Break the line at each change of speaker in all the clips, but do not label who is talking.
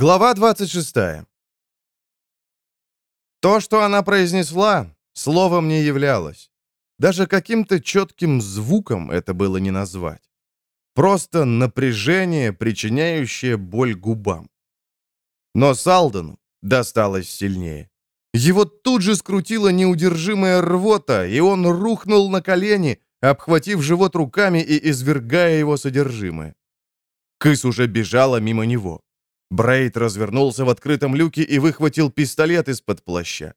Глава 26. То, что она произнесла, словом не являлось. Даже каким-то четким звуком это было не назвать. Просто напряжение, причиняющее боль губам. Но Салдану досталось сильнее. Его тут же скрутила неудержимая рвота, и он рухнул на колени, обхватив живот руками и извергая его содержимое. Кыс уже бежала мимо него. Брейд развернулся в открытом люке и выхватил пистолет из-под плаща.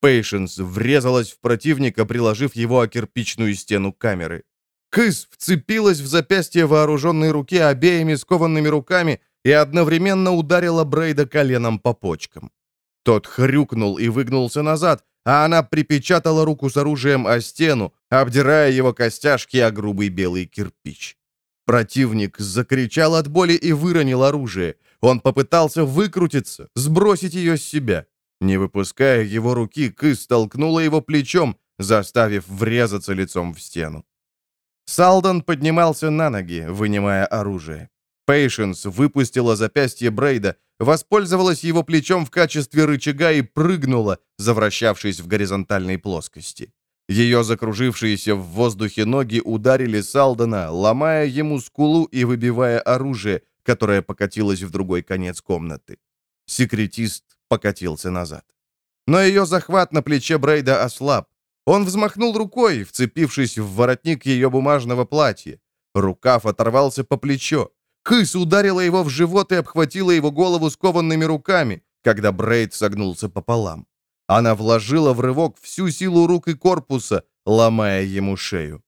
Пейшенс врезалась в противника, приложив его о кирпичную стену камеры. Кыс вцепилась в запястье вооруженной руки обеими скованными руками и одновременно ударила Брейда коленом по почкам. Тот хрюкнул и выгнулся назад, а она припечатала руку с оружием о стену, обдирая его костяшки о грубый белый кирпич. Противник закричал от боли и выронил оружие. Он попытался выкрутиться, сбросить ее с себя. Не выпуская его руки, Кыс толкнула его плечом, заставив врезаться лицом в стену. Салдан поднимался на ноги, вынимая оружие. Пейшенс выпустила запястье Брейда, воспользовалась его плечом в качестве рычага и прыгнула, завращавшись в горизонтальной плоскости. Ее закружившиеся в воздухе ноги ударили Салдана, ломая ему скулу и выбивая оружие, которое покатилось в другой конец комнаты. Секретист покатился назад. Но ее захват на плече Брейда ослаб. Он взмахнул рукой, вцепившись в воротник ее бумажного платья. Рукав оторвался по плечо. Кыс ударила его в живот и обхватила его голову скованными руками, когда Брейд согнулся пополам. Она вложила в рывок всю силу рук и корпуса, ломая ему шею.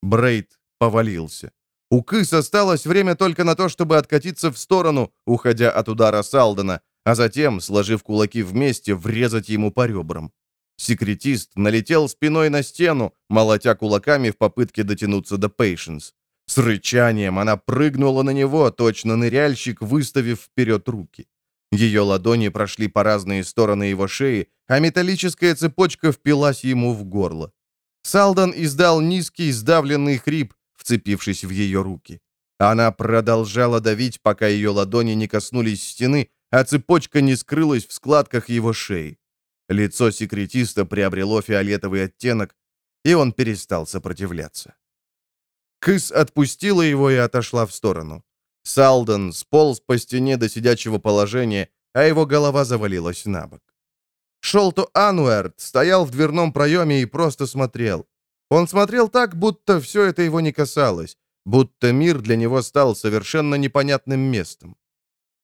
Брейд повалился. У Кыс осталось время только на то, чтобы откатиться в сторону, уходя от удара Салдена, а затем, сложив кулаки вместе, врезать ему по ребрам. Секретист налетел спиной на стену, молотя кулаками в попытке дотянуться до Пейшенс. С рычанием она прыгнула на него, точно ныряльщик, выставив вперед руки. Ее ладони прошли по разные стороны его шеи, а металлическая цепочка впилась ему в горло. Салдан издал низкий сдавленный хрип, вцепившись в ее руки. Она продолжала давить, пока ее ладони не коснулись стены, а цепочка не скрылась в складках его шеи. Лицо секретиста приобрело фиолетовый оттенок, и он перестал сопротивляться. Кыс отпустила его и отошла в сторону. Салден сполз по стене до сидячего положения, а его голова завалилась на бок. Шолто Ануэрт стоял в дверном проеме и просто смотрел. Он смотрел так, будто все это его не касалось, будто мир для него стал совершенно непонятным местом.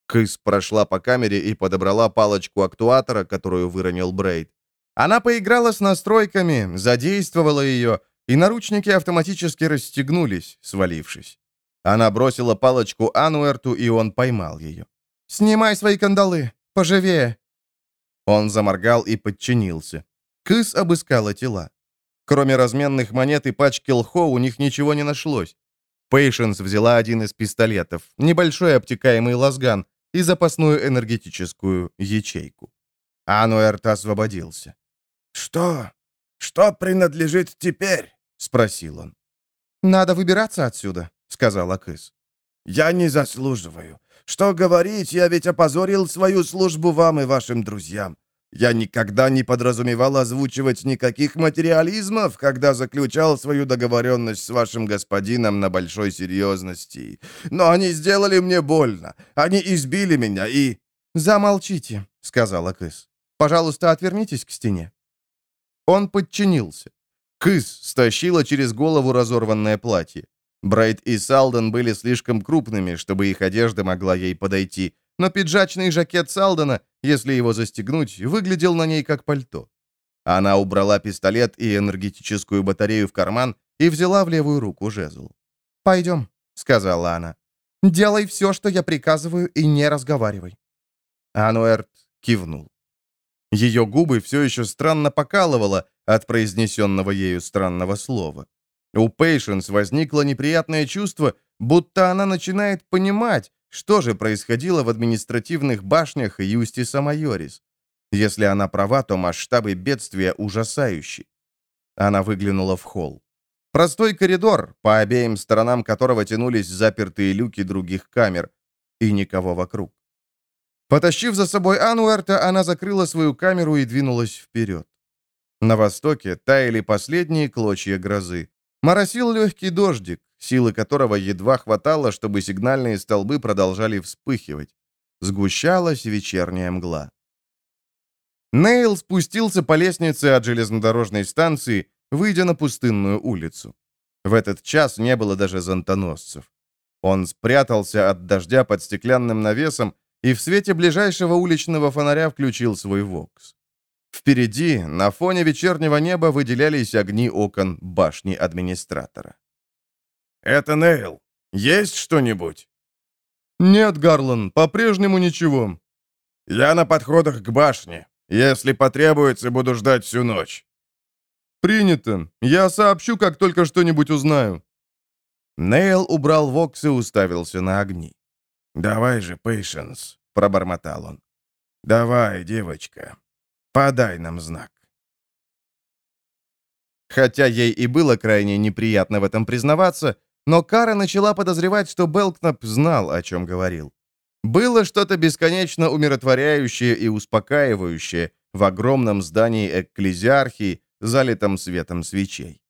Кыс прошла по камере и подобрала палочку актуатора, которую выронил Брейд. Она поиграла с настройками, задействовала ее, и наручники автоматически расстегнулись, свалившись. Она бросила палочку Ануэрту, и он поймал ее. «Снимай свои кандалы! Поживее!» Он заморгал и подчинился. Кыс обыскала тела. Кроме разменных монет и пачки лхо, у них ничего не нашлось. Пейшенс взяла один из пистолетов, небольшой обтекаемый лазган и запасную энергетическую ячейку. Ануэрт освободился.
«Что? Что принадлежит теперь?» — спросил он.
«Надо выбираться отсюда», — сказала Кыс.
«Я не заслуживаю. Что говорить, я ведь опозорил свою службу вам и вашим друзьям. Я никогда не подразумевал озвучивать никаких материализмов, когда заключал свою договоренность с вашим господином на большой серьезности. Но они сделали мне больно. Они избили меня и...»
«Замолчите», — сказала Кыс. «Пожалуйста, отвернитесь к стене». Он подчинился. Кыс стащила через голову разорванное платье. Брайт и Салден были слишком крупными, чтобы их одежда могла ей подойти, но пиджачный жакет Салдена, если его застегнуть, выглядел на ней как пальто. Она убрала пистолет и энергетическую батарею в карман и взяла в левую руку жезл. «Пойдем», — сказала она. «Делай все, что я приказываю, и не разговаривай». Ануэрт кивнул. Ее губы все еще странно покалывало от произнесенного ею странного слова. У Пейшенс возникло неприятное чувство, будто она начинает понимать, что же происходило в административных башнях Юстиса Майорис? Если она права, то масштабы бедствия ужасающие. Она выглянула в холл. Простой коридор, по обеим сторонам которого тянулись запертые люки других камер, и никого вокруг. Потащив за собой Ануэрта, она закрыла свою камеру и двинулась вперед. На востоке таяли последние клочья грозы. Моросил легкий дождик, силы которого едва хватало, чтобы сигнальные столбы продолжали вспыхивать. Сгущалась вечерняя мгла. Нейл спустился по лестнице от железнодорожной станции, выйдя на пустынную улицу. В этот час не было даже зонтоносцев. Он спрятался от дождя под стеклянным навесом и в свете ближайшего уличного фонаря включил свой вокс. Впереди, на фоне вечернего неба, выделялись огни окон башни администратора.
«Это Нейл. Есть что-нибудь?»
«Нет, Гарлан, по-прежнему ничего».
«Я на подходах к башне. Если потребуется, буду ждать всю ночь».
«Принято. Я сообщу, как только что-нибудь узнаю».
Нейл убрал вокс и уставился на огни. «Давай же, Пейшенс», — пробормотал он. «Давай, девочка, подай нам знак».
Хотя ей и было крайне неприятно в этом признаваться, но Кара начала подозревать, что Белкнап знал, о чем говорил. Было что-то бесконечно умиротворяющее и успокаивающее в огромном здании экклезиархии, залитом светом свечей.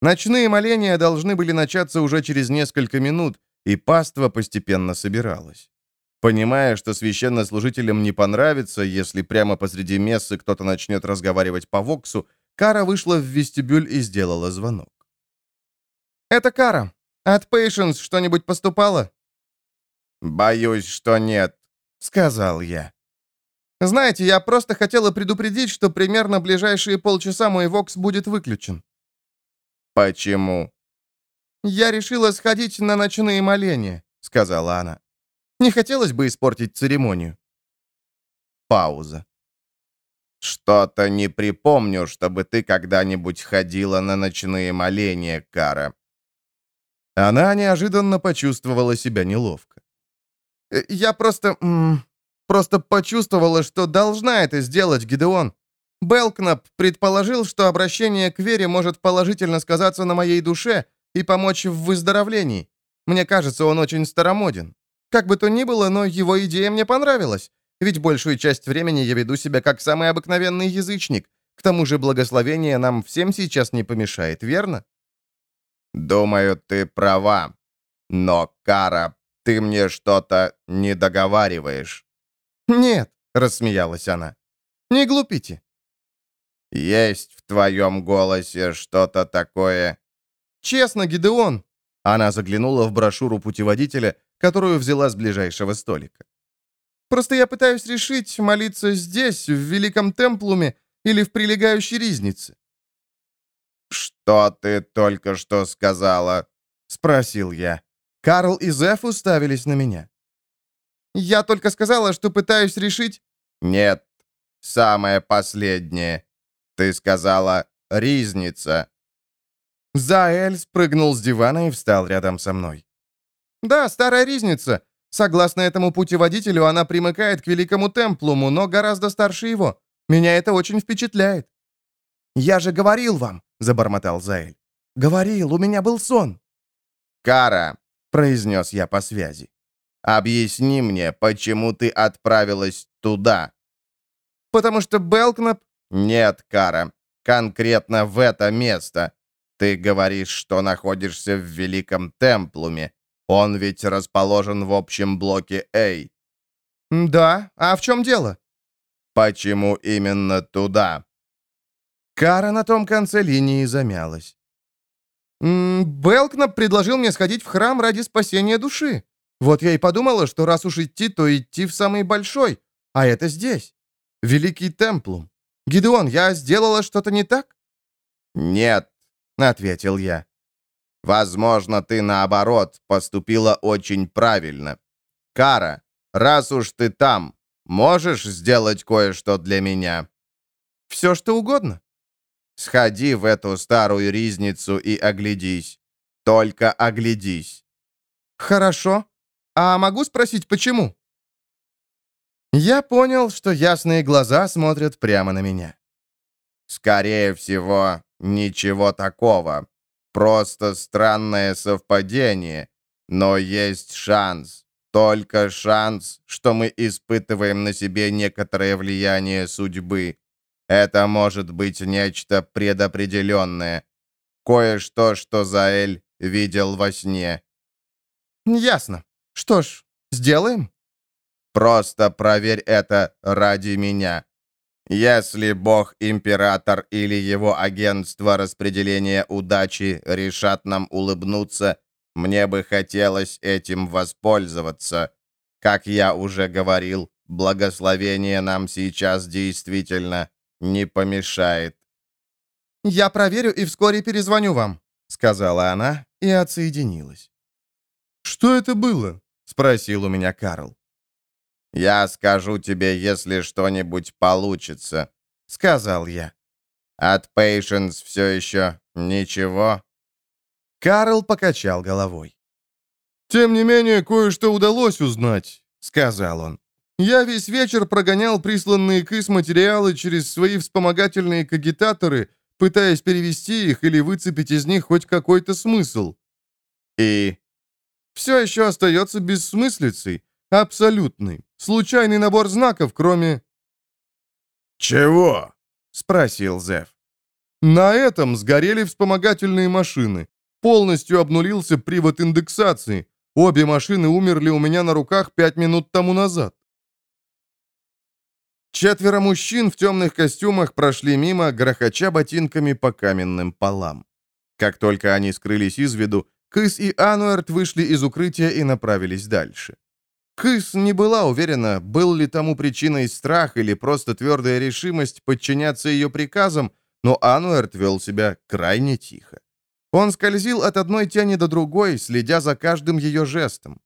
Ночные моления должны были начаться уже через несколько минут, и паства постепенно собиралась. Понимая, что священнослужителям не понравится, если прямо посреди мессы кто-то начнет разговаривать по Воксу, Кара вышла в вестибюль и сделала звонок. «Это Кара. От Пейшенс что-нибудь поступало?»
«Боюсь, что нет», — сказал я.
«Знаете, я просто хотела предупредить, что примерно ближайшие полчаса мой Вокс будет выключен».
«Почему?»
«Я решила сходить на ночные моления», — сказала она. «Не хотелось бы испортить церемонию».
Пауза. «Что-то не припомню, чтобы ты когда-нибудь ходила на ночные моления, Кара».
Она неожиданно почувствовала себя неловко. Э, «Я просто... просто почувствовала, что должна это сделать, Гидеон. Белкнап предположил, что обращение к вере может положительно сказаться на моей душе и помочь в выздоровлении. Мне кажется, он очень старомоден. Как бы то ни было, но его идея мне понравилась. Ведь большую часть времени я веду себя как самый обыкновенный язычник. К тому же благословение нам всем сейчас не помешает, верно?
Думаю, ты права. Но, Кара, ты мне что-то не договариваешь.
Нет, рассмеялась она. Не глупите.
Есть в твоем голосе что-то такое.
Честно, Гидеон. Она заглянула в брошюру путеводителя, которую взяла с ближайшего столика. Просто я пытаюсь решить, молиться здесь, в Великом Темплуме, или в прилегающей ризнице.
«Что ты только что сказала?» — спросил я.
Карл и Зеф уставились на меня. «Я только сказала, что пытаюсь решить...»
«Нет, самое последнее. Ты сказала «ризница».
Заэль спрыгнул с дивана и встал рядом со мной. «Да, старая ризница. Согласно этому путеводителю, она примыкает к Великому Темплуму, но гораздо старше его. Меня это очень впечатляет». «Я же говорил вам», — забормотал Заэль. «Говорил, у меня был сон».
«Кара», — произнес я по связи, — «объясни мне, почему ты отправилась туда?»
«Потому что Белкнап...»
«Нет, Кара, конкретно в это место. Ты говоришь, что находишься в Великом Темплуме. Он ведь расположен в общем блоке A».
«Да, а в чем дело?»
«Почему именно туда?»
Кара на том конце линии замялась. «Белкнап предложил мне сходить в храм ради спасения души. Вот я и подумала, что раз уж идти, то идти в самый большой, а это здесь. Великий Темплум. Гидеон, я сделала что-то не так?»
«Нет», — ответил я. «Возможно, ты, наоборот, поступила очень правильно. Кара, раз уж ты там, можешь сделать кое-что для меня?»
«Все, что угодно».
Сходи в эту старую ризницу и оглядись. Только оглядись».
«Хорошо. А могу спросить, почему?» Я понял, что ясные глаза смотрят прямо на меня.
«Скорее всего, ничего такого. Просто странное совпадение. Но есть шанс. Только шанс, что мы испытываем на себе некоторое влияние судьбы. Это может быть нечто предопределенное. Кое-что, что Заэль видел во сне.
Ясно. Что ж, сделаем?
Просто проверь это ради меня. Если Бог-император или его агентство распределения удачи решат нам улыбнуться, мне бы хотелось этим воспользоваться. Как я уже говорил, благословение нам сейчас действительно не помешает.
«Я проверю и вскоре перезвоню вам», — сказала она и отсоединилась. «Что это было?» — спросил у меня Карл.
«Я скажу тебе, если что-нибудь получится», — сказал я. «От Пейшенс все еще ничего?»
Карл покачал головой. «Тем не менее, кое-что удалось узнать», — сказал он. «Я весь вечер прогонял присланные КИС материалы через свои вспомогательные кагитаторы, пытаясь перевести их или выцепить из них хоть какой-то смысл.
И
все еще остается бессмыслицей, абсолютный, случайный набор знаков, кроме...»
«Чего?»
— спросил Зев. «На этом сгорели вспомогательные машины. Полностью обнулился привод индексации. Обе машины умерли у меня на руках пять минут тому назад». Четверо мужчин в темных костюмах прошли мимо, грохоча ботинками по каменным полам. Как только они скрылись из виду, Кыс и Ануэрт вышли из укрытия и направились дальше. Кыс не была уверена, был ли тому причиной страх или просто твердая решимость подчиняться ее приказам, но Ануэрт вел себя крайне тихо. Он скользил от одной тени до другой, следя за каждым ее жестом.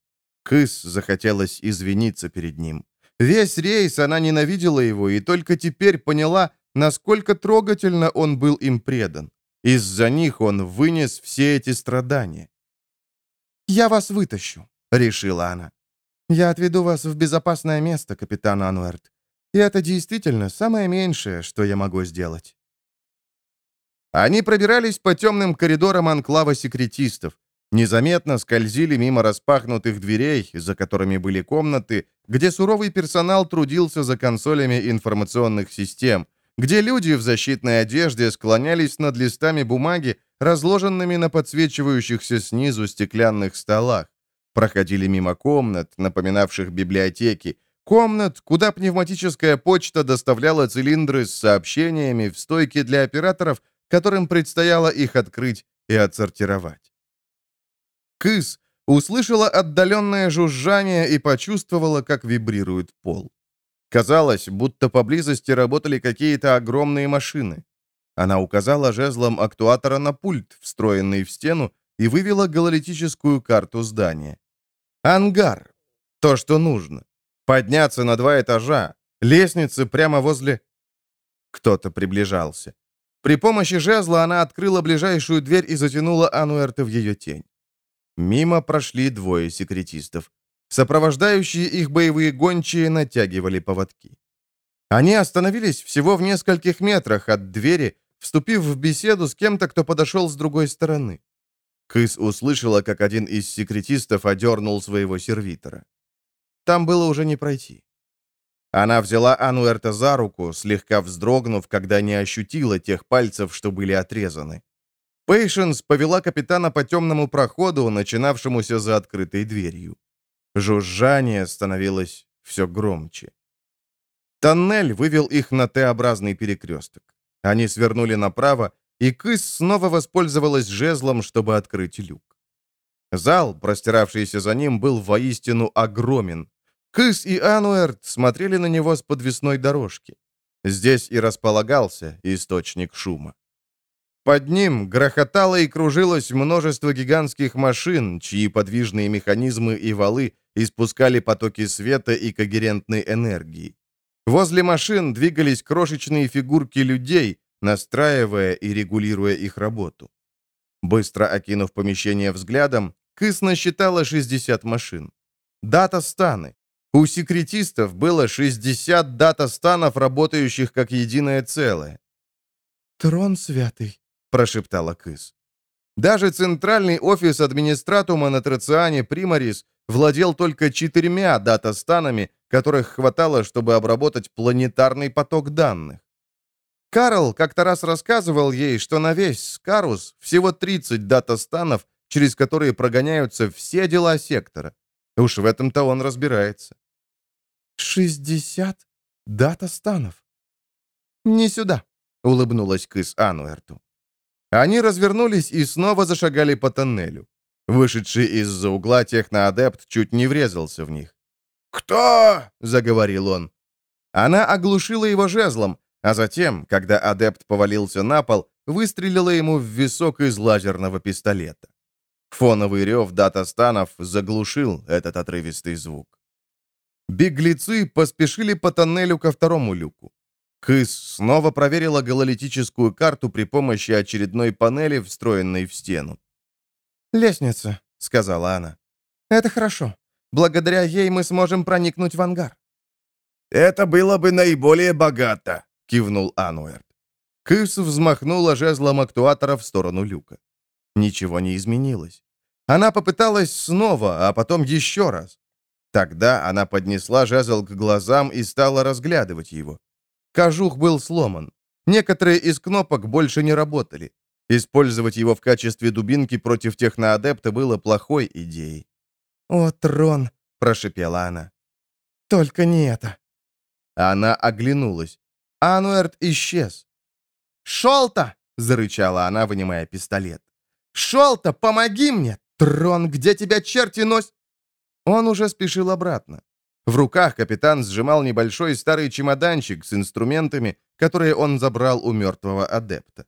Кыс захотелось извиниться перед ним. Весь рейс она ненавидела его и только теперь поняла, насколько трогательно он был им предан. Из-за них он вынес все эти страдания. «Я вас вытащу», — решила она. «Я отведу вас в безопасное место, капитан Ануэрт. И это действительно самое меньшее, что я могу сделать». Они пробирались по темным коридорам анклава секретистов, незаметно скользили мимо распахнутых дверей, за которыми были комнаты, где суровый персонал трудился за консолями информационных систем, где люди в защитной одежде склонялись над листами бумаги, разложенными на подсвечивающихся снизу стеклянных столах проходили мимо комнат, напоминавших библиотеки, комнат, куда пневматическая почта доставляла цилиндры с сообщениями в стойке для операторов, которым предстояло их открыть и отсортировать. Кыс услышала отдаленное жужжание и почувствовала, как вибрирует пол. Казалось, будто поблизости работали какие-то огромные машины. Она указала жезлом актуатора на пульт, встроенный в стену, и вывела гололитическую карту здания. Ангар. То, что нужно. Подняться на два этажа. Лестницы прямо возле... Кто-то приближался. При помощи жезла она открыла ближайшую дверь и затянула Ануэрта в ее тень. Мимо прошли двое секретистов. Сопровождающие их боевые гончие натягивали поводки. Они остановились всего в нескольких метрах от двери, вступив в беседу с кем-то, кто подошел с другой стороны. Кыс услышала, как один из секретистов одернул своего сервитора. Там было уже не пройти. Она взяла Ануэрта за руку, слегка вздрогнув, когда не ощутила тех пальцев, что были отрезаны. Пейшенс повела капитана по темному проходу, начинавшемуся за открытой дверью. Жужжание становилось все громче. Тоннель вывел их на Т-образный перекресток. Они свернули направо и Кыс снова воспользовалась жезлом, чтобы открыть люк. Зал, простиравшийся за ним, был воистину огромен. Кыс и Ануэрт смотрели на него с подвесной дорожки. Здесь и располагался источник шума. Под ним грохотало и кружилось множество гигантских машин, чьи подвижные механизмы и валы испускали потоки света и когерентной энергии. Возле машин двигались крошечные фигурки людей, настраивая и регулируя их работу. Быстро окинув помещение взглядом, Кыс насчитала 60 машин. Дата-станы. У секретистов было 60 дата-станов, работающих как единое целое. «Трон святый», — прошептала Кыс. Даже центральный офис администратума на Трациане Примарис владел только четырьмя датастанами, которых хватало, чтобы обработать планетарный поток данных. Карл как-то раз рассказывал ей, что на весь Скарус всего 30 датастанов, через которые прогоняются все дела сектора. Уж в этом-то он разбирается. «Шестьдесят датастанов?» «Не сюда», — улыбнулась Кыс Ануэрту. Они развернулись и снова зашагали по тоннелю. Вышедший из-за угла техноадепт чуть не врезался в них.
«Кто?»
— заговорил он. Она оглушила его жезлом, а затем, когда адепт повалился на пол, выстрелила ему в висок из лазерного пистолета. Фоновый рев датастанов заглушил этот отрывистый звук. Беглецы поспешили по тоннелю ко второму люку. Кыс снова проверила гололитическую карту при помощи очередной панели, встроенной в стену. «Лестница», — сказала она. «Это хорошо. Благодаря ей мы сможем проникнуть в ангар».
«Это было бы наиболее богато», — кивнул Ануэрт.
Кыс взмахнула жезлом актуатора в сторону люка. Ничего не изменилось. Она попыталась снова, а потом еще раз. Тогда она поднесла жезл к глазам и стала разглядывать его. Кожух был сломан. Некоторые из кнопок больше не работали. Использовать его в качестве дубинки против техноадепта было плохой идеей. «О, трон!» — прошепела она. «Только не это!» Она оглянулась. Ануэрт исчез. «Шел-то!» — зарычала она, вынимая пистолет. «Шел-то, помоги мне! Трон, где тебя черти носят?» Он уже спешил обратно. В руках капитан сжимал небольшой старый чемоданчик с инструментами, которые он забрал у мертвого адепта.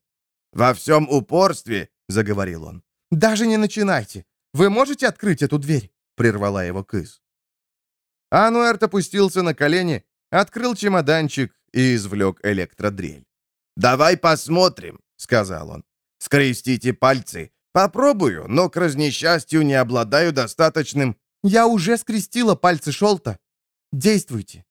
«Во всем упорстве», — заговорил он.
«Даже не начинайте. Вы можете открыть эту дверь?» — прервала его Кыс. Ануэрт опустился на колени, открыл чемоданчик и извлек электродрель.
«Давай посмотрим», — сказал он. «Скрестите пальцы. Попробую, но к разнесчастью не обладаю достаточным...»
«Я уже скрестила пальцы Шолта. Действуйте».